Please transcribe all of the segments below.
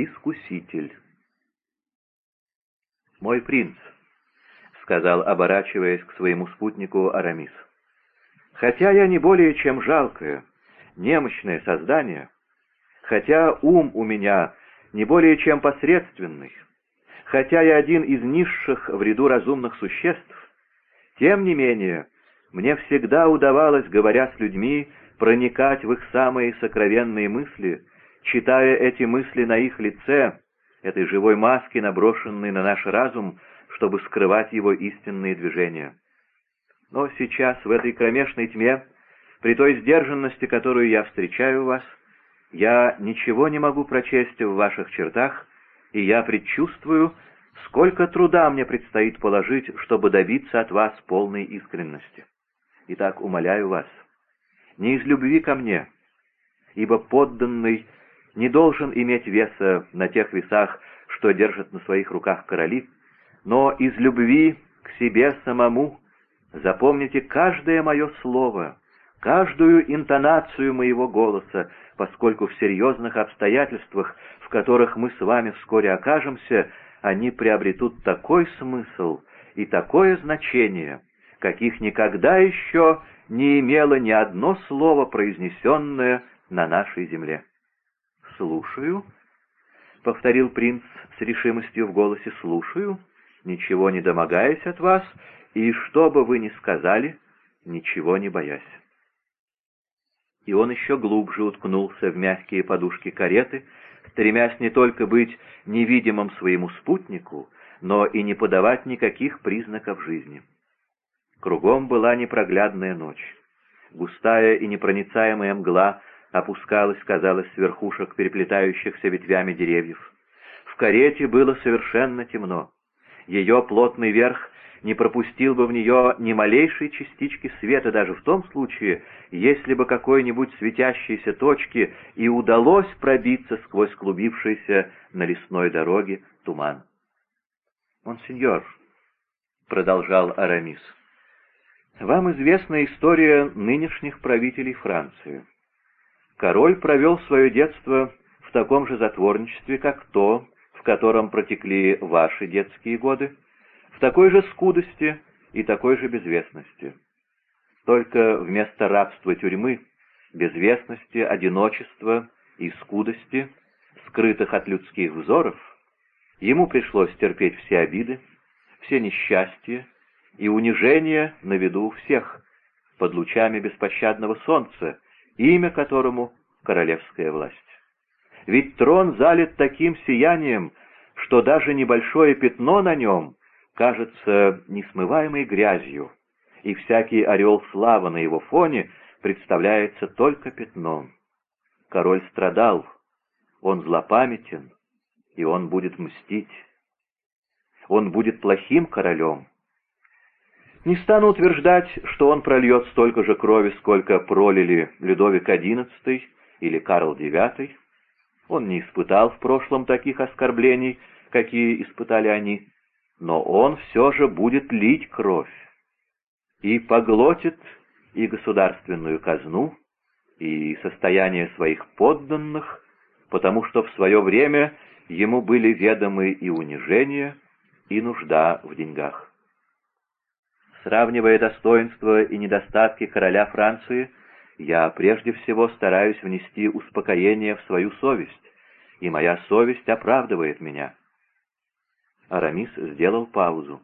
Искуситель. «Мой принц», — сказал, оборачиваясь к своему спутнику Арамис, — «хотя я не более чем жалкое, немощное создание, хотя ум у меня не более чем посредственный, хотя я один из низших в ряду разумных существ, тем не менее мне всегда удавалось, говоря с людьми, проникать в их самые сокровенные мысли, читая эти мысли на их лице, этой живой маски, наброшенной на наш разум, чтобы скрывать его истинные движения. Но сейчас, в этой кромешной тьме, при той сдержанности, которую я встречаю у вас, я ничего не могу прочесть в ваших чертах, и я предчувствую, сколько труда мне предстоит положить, чтобы добиться от вас полной искренности. Итак, умоляю вас, не из любви ко мне, ибо подданный не должен иметь веса на тех весах, что держат на своих руках короли, но из любви к себе самому запомните каждое мое слово, каждую интонацию моего голоса, поскольку в серьезных обстоятельствах, в которых мы с вами вскоре окажемся, они приобретут такой смысл и такое значение, каких никогда еще не имело ни одно слово, произнесенное на нашей земле. «Слушаю», — повторил принц с решимостью в голосе, — «слушаю, ничего не домогаясь от вас, и что бы вы ни сказали, ничего не боясь». И он еще глубже уткнулся в мягкие подушки кареты, стремясь не только быть невидимым своему спутнику, но и не подавать никаких признаков жизни. Кругом была непроглядная ночь. Густая и непроницаемая мгла опускалась, казалось, с верхушек переплетающихся ветвями деревьев. В карете было совершенно темно. Ее плотный верх не пропустил бы в нее ни малейшей частички света даже в том случае, если бы какой-нибудь светящейся точке и удалось пробиться сквозь клубившийся на лесной дороге туман. «Монсеньор», — продолжал Арамис, — вам известна история нынешних правителей Франции. Король провел свое детство в таком же затворничестве, как то, в котором протекли ваши детские годы, в такой же скудости и такой же безвестности. Только вместо рабства тюрьмы, безвестности, одиночества и скудости, скрытых от людских взоров, ему пришлось терпеть все обиды, все несчастья, и унижение на виду у всех, под лучами беспощадного солнца, имя которому — королевская власть. Ведь трон залит таким сиянием, что даже небольшое пятно на нем кажется несмываемой грязью, и всякий орел славы на его фоне представляется только пятном. Король страдал, он злопамятен, и он будет мстить. Он будет плохим королем, не стану утверждать, что он прольет столько же крови, сколько пролили Людовик XI или Карл IX. Он не испытал в прошлом таких оскорблений, какие испытали они, но он все же будет лить кровь и поглотит и государственную казну, и состояние своих подданных, потому что в свое время ему были ведомы и унижение, и нужда в деньгах. Сравнивая достоинства и недостатки короля Франции, я прежде всего стараюсь внести успокоение в свою совесть, и моя совесть оправдывает меня. Арамис сделал паузу.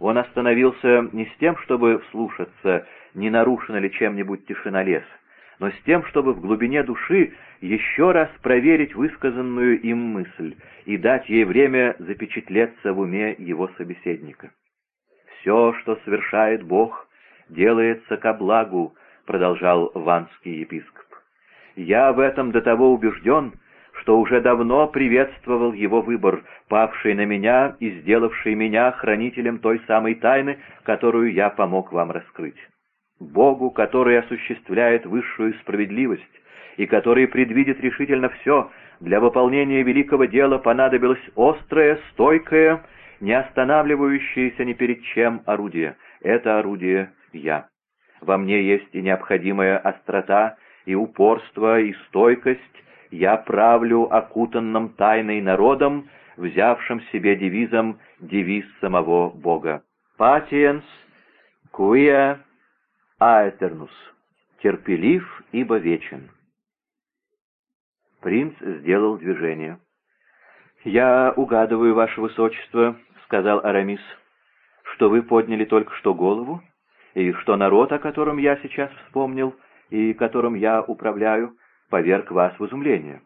Он остановился не с тем, чтобы вслушаться, не нарушена ли чем-нибудь тишина лес, но с тем, чтобы в глубине души еще раз проверить высказанную им мысль и дать ей время запечатлеться в уме его собеседника. «Все, что совершает Бог, делается ко благу», — продолжал ванский епископ. «Я в этом до того убежден, что уже давно приветствовал его выбор, павший на меня и сделавший меня хранителем той самой тайны, которую я помог вам раскрыть. Богу, который осуществляет высшую справедливость и который предвидит решительно все, для выполнения великого дела понадобилось острое, стойкое не останавливающееся ни перед чем орудие. Это орудие я. Во мне есть и необходимая острота, и упорство, и стойкость, я правлю окутанным тайной народом, взявшим себе девизом девиз самого Бога. «Patiens quia aeternus» — «терпелив, ибо вечен». Принц сделал движение. «Я угадываю, ваше высочество», — сказал Арамис, — «что вы подняли только что голову, и что народ, о котором я сейчас вспомнил и которым я управляю, поверг вас в изумление.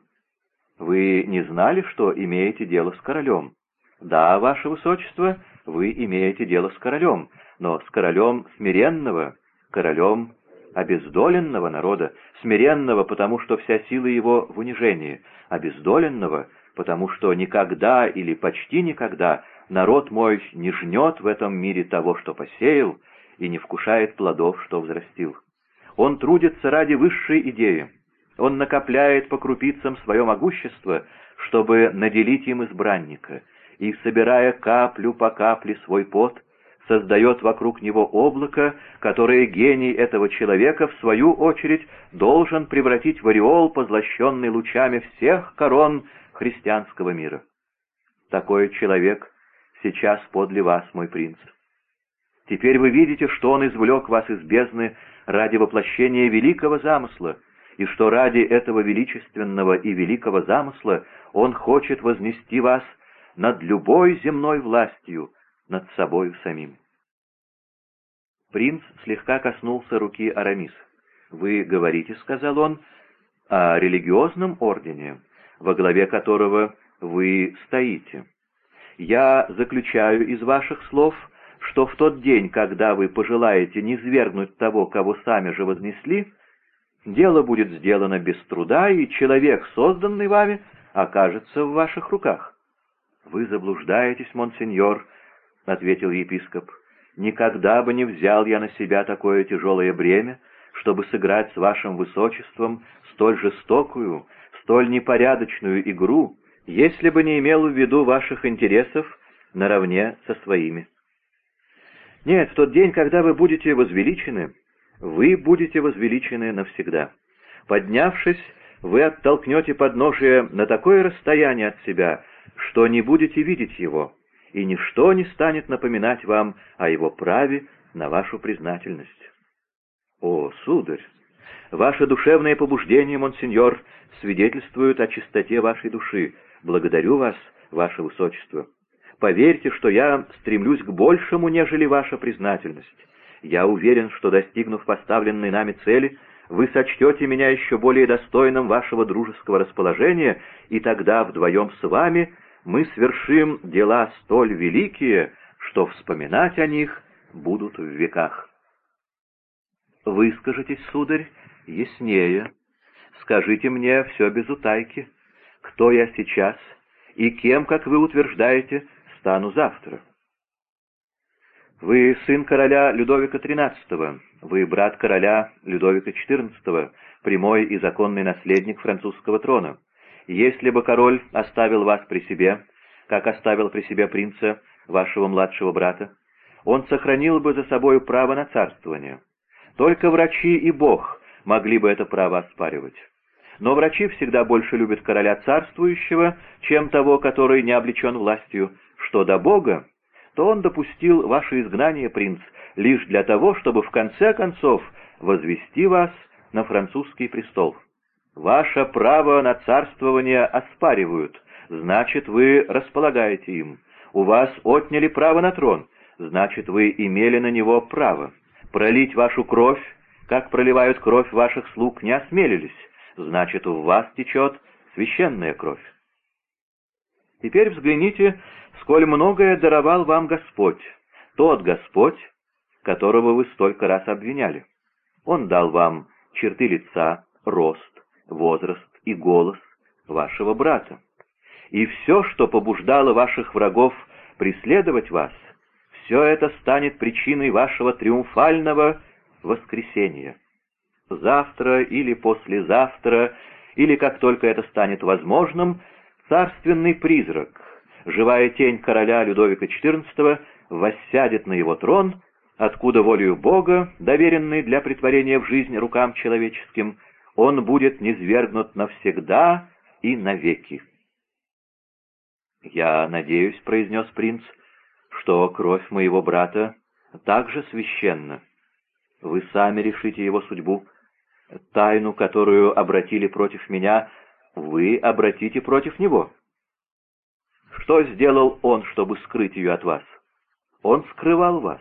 Вы не знали, что имеете дело с королем? Да, ваше высочество, вы имеете дело с королем, но с королем смиренного, королем обездоленного народа, смиренного, потому что вся сила его в унижении, обездоленного, потому что никогда или почти никогда народ мой не жнет в этом мире того, что посеял, и не вкушает плодов, что взрастил. Он трудится ради высшей идеи. Он накопляет по крупицам свое могущество, чтобы наделить им избранника, и, собирая каплю по капле свой пот, создает вокруг него облако, которое гений этого человека, в свою очередь, должен превратить в ореол, позлощенный лучами всех корон христианского мира. Такой человек сейчас подле вас, мой принц. Теперь вы видите, что он извлек вас из бездны ради воплощения великого замысла, и что ради этого величественного и великого замысла он хочет вознести вас над любой земной властью, над собою самим. Принц слегка коснулся руки Арамис. «Вы говорите, — сказал он, — о религиозном ордене, во главе которого вы стоите. Я заключаю из ваших слов, что в тот день, когда вы пожелаете низвергнуть того, кого сами же вознесли, дело будет сделано без труда, и человек, созданный вами, окажется в ваших руках. «Вы заблуждаетесь, монсеньор», — ответил епископ. «Никогда бы не взял я на себя такое тяжелое бремя, чтобы сыграть с вашим высочеством столь жестокую, столь непорядочную игру, если бы не имел в виду ваших интересов наравне со своими. Нет, в тот день, когда вы будете возвеличены, вы будете возвеличены навсегда. Поднявшись, вы оттолкнете подножие на такое расстояние от себя, что не будете видеть его, и ничто не станет напоминать вам о его праве на вашу признательность. О, сударь! Ваше душевное побуждение, монсеньор, свидетельствует о чистоте вашей души. Благодарю вас, ваше высочество. Поверьте, что я стремлюсь к большему, нежели ваша признательность. Я уверен, что, достигнув поставленной нами цели, вы сочтете меня еще более достойным вашего дружеского расположения, и тогда вдвоем с вами мы свершим дела столь великие, что вспоминать о них будут в веках. Выскажитесь, сударь, яснее. Скажите мне все без утайки, кто я сейчас и кем, как вы утверждаете, стану завтра. Вы сын короля Людовика XIII, вы брат короля Людовика XIV, прямой и законный наследник французского трона. Если бы король оставил вас при себе, как оставил при себе принца, вашего младшего брата, он сохранил бы за собой право на царствование. Только врачи и Бог могли бы это право оспаривать. Но врачи всегда больше любят короля царствующего, чем того, который не облечен властью. Что до Бога, то он допустил ваше изгнание, принц, лишь для того, чтобы в конце концов возвести вас на французский престол. Ваше право на царствование оспаривают, значит, вы располагаете им. У вас отняли право на трон, значит, вы имели на него право. Пролить вашу кровь, как проливают кровь ваших слуг, не осмелились, значит, у вас течет священная кровь. Теперь взгляните, сколь многое даровал вам Господь, тот Господь, которого вы столько раз обвиняли. Он дал вам черты лица, рост, возраст и голос вашего брата. И все, что побуждало ваших врагов преследовать вас, все это станет причиной вашего триумфального воскресения. Завтра или послезавтра, или как только это станет возможным, царственный призрак, живая тень короля Людовика XIV, воссядет на его трон, откуда волею Бога, доверенный для притворения в жизнь рукам человеческим, он будет низвергнут навсегда и навеки. «Я надеюсь», — произнес принц, — «что кровь моего брата также священна. Вы сами решите его судьбу. Тайну, которую обратили против меня, вы обратите против него. Что сделал он, чтобы скрыть ее от вас? Он скрывал вас.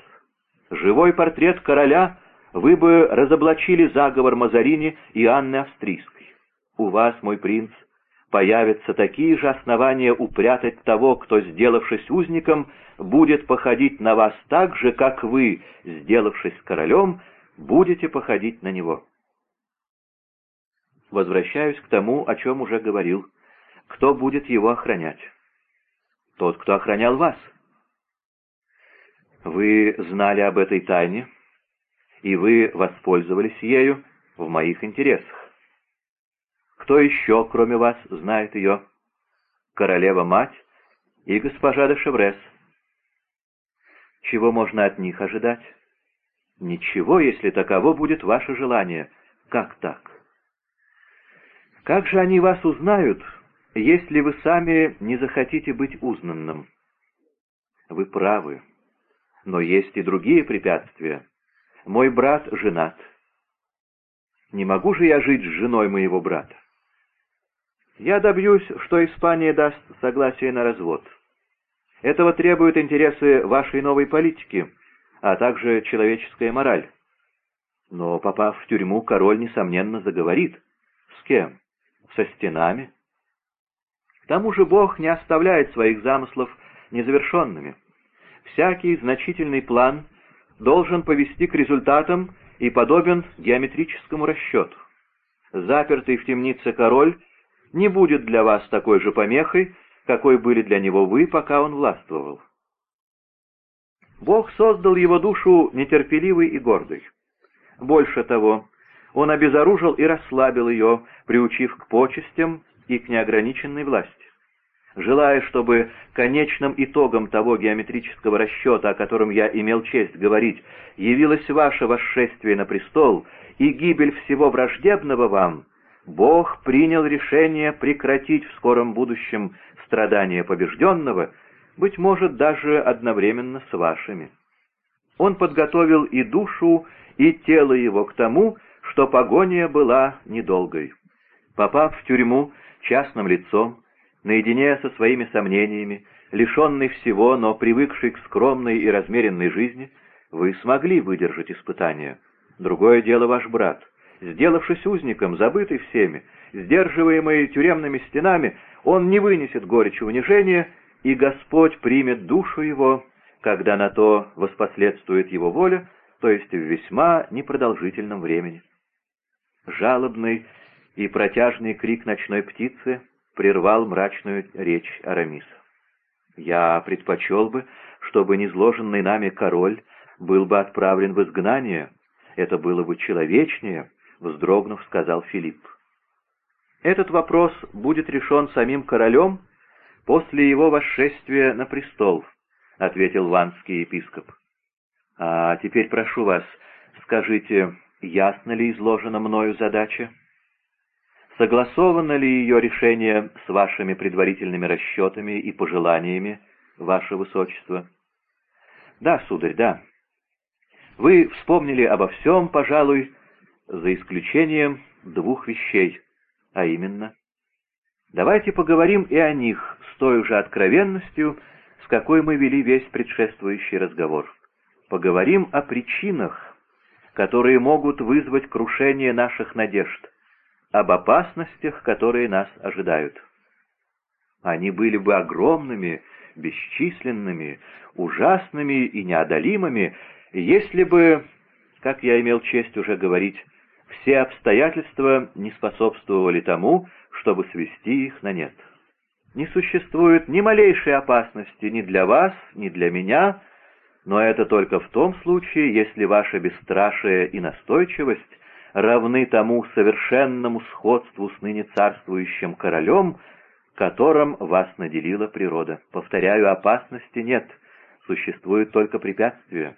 Живой портрет короля вы бы разоблачили заговор Мазарини и Анны Австрийской. У вас, мой принц, появятся такие же основания упрятать того, кто, сделавшись узником, будет походить на вас так же, как вы, сделавшись королем, будете походить на него. Возвращаюсь к тому, о чем уже говорил. Кто будет его охранять? Тот, кто охранял вас. Вы знали об этой тайне, и вы воспользовались ею в моих интересах. Кто еще, кроме вас, знает ее? Королева-мать и госпожа де Шеврес. Чего можно от них ожидать? Ничего, если таково будет ваше желание. Как так? Как же они вас узнают, если вы сами не захотите быть узнанным? Вы правы. Но есть и другие препятствия. Мой брат женат. Не могу же я жить с женой моего брата. Я добьюсь, что Испания даст согласие на развод. Этого требуют интересы вашей новой политики, а также человеческая мораль. Но, попав в тюрьму, король, несомненно, заговорит. С кем? Со стенами? К тому же Бог не оставляет своих замыслов незавершенными. Всякий значительный план — должен повести к результатам и подобен геометрическому расчету. Запертый в темнице король не будет для вас такой же помехой, какой были для него вы, пока он властвовал. Бог создал его душу нетерпеливой и гордой. Больше того, он обезоружил и расслабил ее, приучив к почестям и к неограниченной власти желая, чтобы конечным итогом того геометрического расчета, о котором я имел честь говорить, явилось ваше восшествие на престол и гибель всего враждебного вам, Бог принял решение прекратить в скором будущем страдания побежденного, быть может, даже одновременно с вашими. Он подготовил и душу, и тело его к тому, что погоня была недолгой. Попав в тюрьму частным лицом, наедине со своими сомнениями, лишенный всего, но привыкший к скромной и размеренной жизни, вы смогли выдержать испытание. Другое дело ваш брат. Сделавшись узником, забытый всеми, сдерживаемый тюремными стенами, он не вынесет горечи унижения, и Господь примет душу его, когда на то воспоследствует его воля, то есть в весьма непродолжительном времени. Жалобный и протяжный крик ночной птицы — прервал мрачную речь Арамиса. «Я предпочел бы, чтобы низложенный нами король был бы отправлен в изгнание. Это было бы человечнее», — вздрогнув, сказал Филипп. «Этот вопрос будет решен самим королем после его восшествия на престол», — ответил ванский епископ. «А теперь прошу вас, скажите, ясно ли изложена мною задача?» Согласовано ли ее решение с вашими предварительными расчетами и пожеланиями, ваше высочество? Да, сударь, да. Вы вспомнили обо всем, пожалуй, за исключением двух вещей, а именно... Давайте поговорим и о них с той же откровенностью, с какой мы вели весь предшествующий разговор. Поговорим о причинах, которые могут вызвать крушение наших надежд, об опасностях, которые нас ожидают. Они были бы огромными, бесчисленными, ужасными и неодолимыми, если бы, как я имел честь уже говорить, все обстоятельства не способствовали тому, чтобы свести их на нет. Не существует ни малейшей опасности ни для вас, ни для меня, но это только в том случае, если ваше бесстрашие и настойчивость равны тому совершенному сходству с ныне царствующим королем, которым вас наделила природа. Повторяю, опасности нет, существует только препятствие.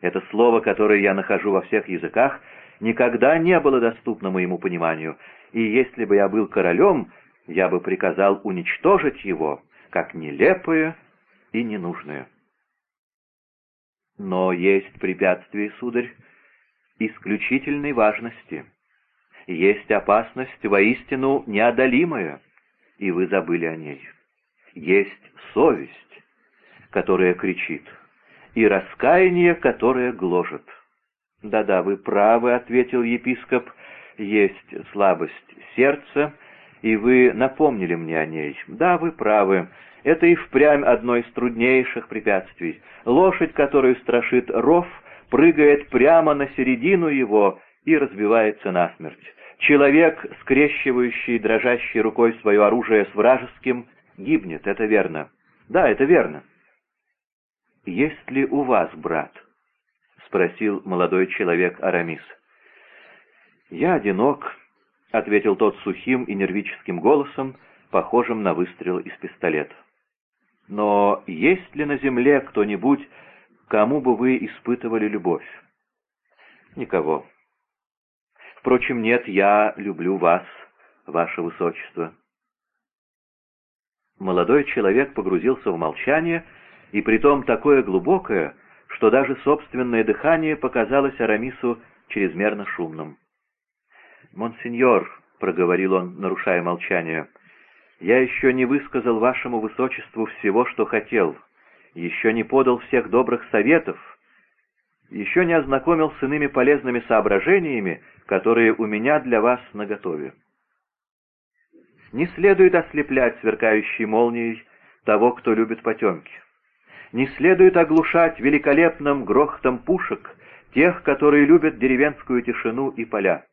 Это слово, которое я нахожу во всех языках, никогда не было доступно моему пониманию, и если бы я был королем, я бы приказал уничтожить его, как нелепое и ненужное. Но есть препятствие, сударь, исключительной важности. Есть опасность воистину неодолимая, и вы забыли о ней. Есть совесть, которая кричит, и раскаяние, которое гложет. «Да-да, вы правы», — ответил епископ, — «есть слабость сердца, и вы напомнили мне о ней. Да, вы правы, это и впрямь одно из труднейших препятствий. Лошадь, которую страшит ров, прыгает прямо на середину его и разбивается насмерть. Человек, скрещивающий дрожащей рукой свое оружие с вражеским, гибнет, это верно. Да, это верно. «Есть ли у вас брат?» — спросил молодой человек Арамис. «Я одинок», — ответил тот сухим и нервическим голосом, похожим на выстрел из пистолета. «Но есть ли на земле кто-нибудь, кому бы вы испытывали любовь?» «Никого. Впрочем, нет, я люблю вас, ваше высочество». Молодой человек погрузился в молчание, и притом такое глубокое, что даже собственное дыхание показалось Арамису чрезмерно шумным. «Монсеньор», — проговорил он, нарушая молчание, — «я еще не высказал вашему высочеству всего, что хотел, еще не подал всех добрых советов, еще не ознакомил с иными полезными соображениями, которые у меня для вас наготове. Не следует ослеплять сверкающей молнией того, кто любит потемки. Не следует оглушать великолепным грохотом пушек тех, которые любят деревенскую тишину и поля.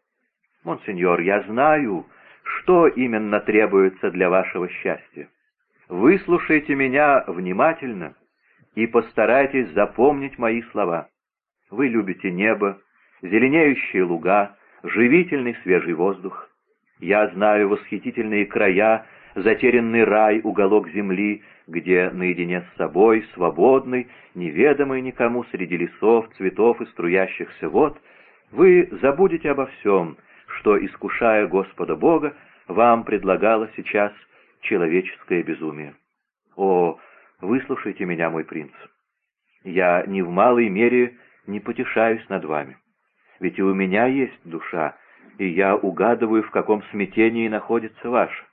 Монсеньор, я знаю, что именно требуется для вашего счастья. Выслушайте меня внимательно и постарайтесь запомнить мои слова. Вы любите небо, зеленеющие луга, живительный свежий воздух. Я знаю восхитительные края, затерянный рай, уголок земли, где наедине с собой, свободный, неведомый никому среди лесов, цветов и струящихся вод, вы забудете обо всем, что, искушая Господа Бога, вам предлагало сейчас человеческое безумие. О, выслушайте меня, мой принц. Я ни в малой мере не потешаюсь над вами. Ведь и у меня есть душа, и я угадываю, в каком смятении находится ваша.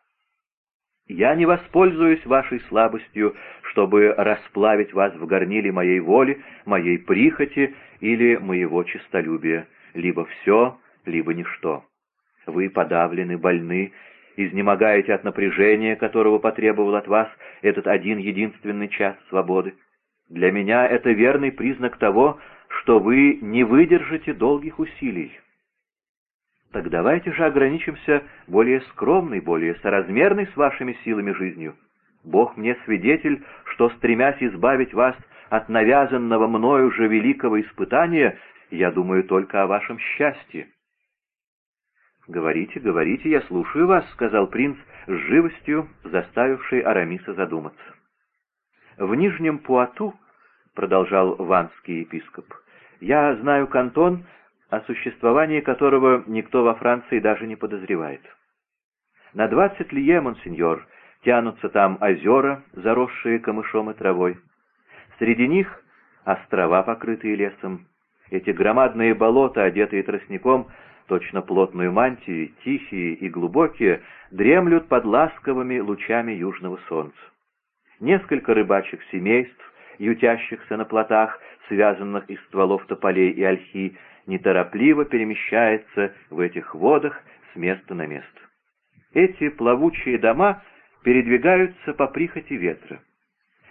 Я не воспользуюсь вашей слабостью, чтобы расплавить вас в горниле моей воли, моей прихоти или моего честолюбия, либо все, либо ничто. Вы подавлены, больны, изнемогаете от напряжения, которого потребовал от вас этот один единственный час свободы. Для меня это верный признак того, что вы не выдержите долгих усилий. Так давайте же ограничимся более скромной, более соразмерной с вашими силами жизнью. Бог мне свидетель, что, стремясь избавить вас от навязанного мною же великого испытания, я думаю только о вашем счастье. «Говорите, говорите, я слушаю вас», — сказал принц с живостью, заставивший Арамиса задуматься. «В Нижнем Пуату», — продолжал ванский епископ, я знаю кантон, о существовании которого никто во Франции даже не подозревает. На двадцать лье, монсеньор, тянутся там озера, заросшие камышом и травой. Среди них острова, покрытые лесом. Эти громадные болота, одетые тростником, точно плотную мантию, тихие и глубокие, дремлют под ласковыми лучами южного солнца. Несколько рыбачьих семейств, ютящихся на плотах, связанных из стволов тополей и ольхи, неторопливо перемещается в этих водах с места на место. Эти плавучие дома передвигаются по прихоти ветра.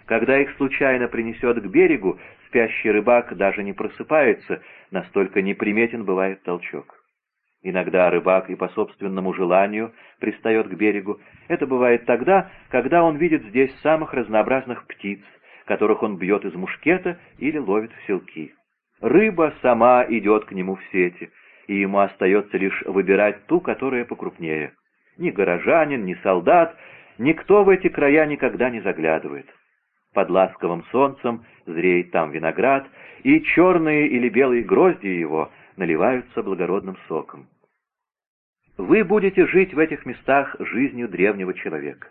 Когда их случайно принесет к берегу, спящий рыбак даже не просыпается, настолько неприметен бывает толчок. Иногда рыбак и по собственному желанию пристает к берегу. Это бывает тогда, когда он видит здесь самых разнообразных птиц, которых он бьет из мушкета или ловит в селки. Рыба сама идет к нему в сети, и ему остается лишь выбирать ту, которая покрупнее. Ни горожанин, ни солдат, никто в эти края никогда не заглядывает. Под ласковым солнцем зреет там виноград, и черные или белые грозди его наливаются благородным соком. Вы будете жить в этих местах жизнью древнего человека.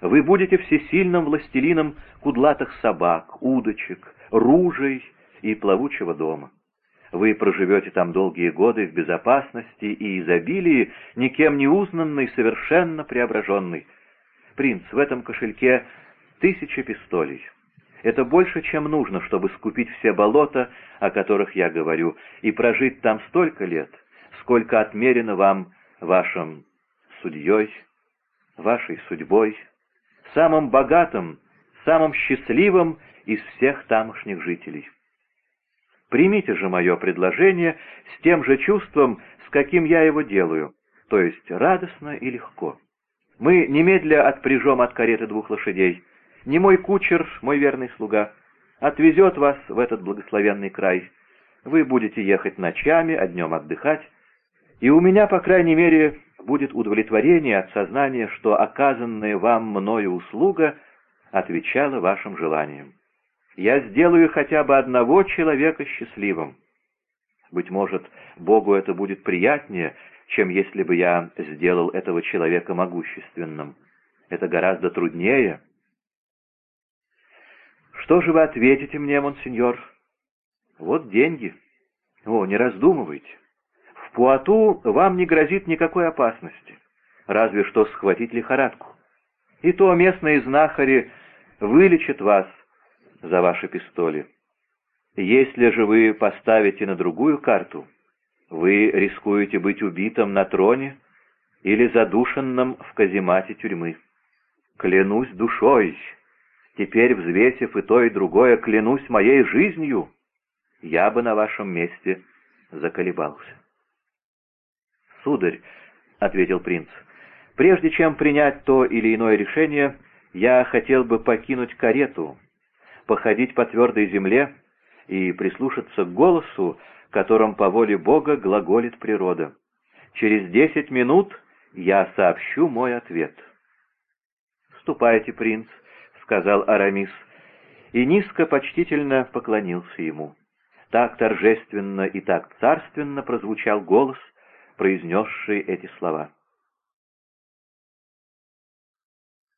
Вы будете всесильным властелином кудлатых собак, удочек, ружей и плавучего дома. Вы проживете там долгие годы в безопасности и изобилии, никем не узнанный, совершенно преображенный. Принц, в этом кошельке тысяча пистолей. Это больше, чем нужно, чтобы скупить все болота, о которых я говорю, и прожить там столько лет, сколько отмерено вам вашим судьей, вашей судьбой, самым богатым, самым счастливым из всех тамошних жителей. Примите же мое предложение с тем же чувством, с каким я его делаю, то есть радостно и легко. Мы немедля отпряжем от кареты двух лошадей. Не мой кучер, мой верный слуга, отвезет вас в этот благословенный край. Вы будете ехать ночами, а днем отдыхать. И у меня, по крайней мере, будет удовлетворение от сознания, что оказанная вам мною услуга отвечала вашим желаниям. Я сделаю хотя бы одного человека счастливым. Быть может, Богу это будет приятнее, чем если бы я сделал этого человека могущественным. Это гораздо труднее. Что же вы ответите мне, монсеньор? Вот деньги. О, не раздумывайте. В Пуату вам не грозит никакой опасности, разве что схватить лихорадку. И то местные знахари вылечат вас за ваши пистоли. Если же вы поставите на другую карту, вы рискуете быть убитым на троне или задушенным в каземате тюрьмы. Клянусь душой, теперь, взвесив и то, и другое, клянусь моей жизнью, я бы на вашем месте заколебался. «Сударь», — ответил принц, — «прежде чем принять то или иное решение, я хотел бы покинуть карету, походить по твердой земле и прислушаться к голосу, которым по воле Бога глаголит природа. Через десять минут я сообщу мой ответ. «Ступайте, принц», — сказал Арамис, и низко почтительно поклонился ему. Так торжественно и так царственно прозвучал голос, произнесший эти слова.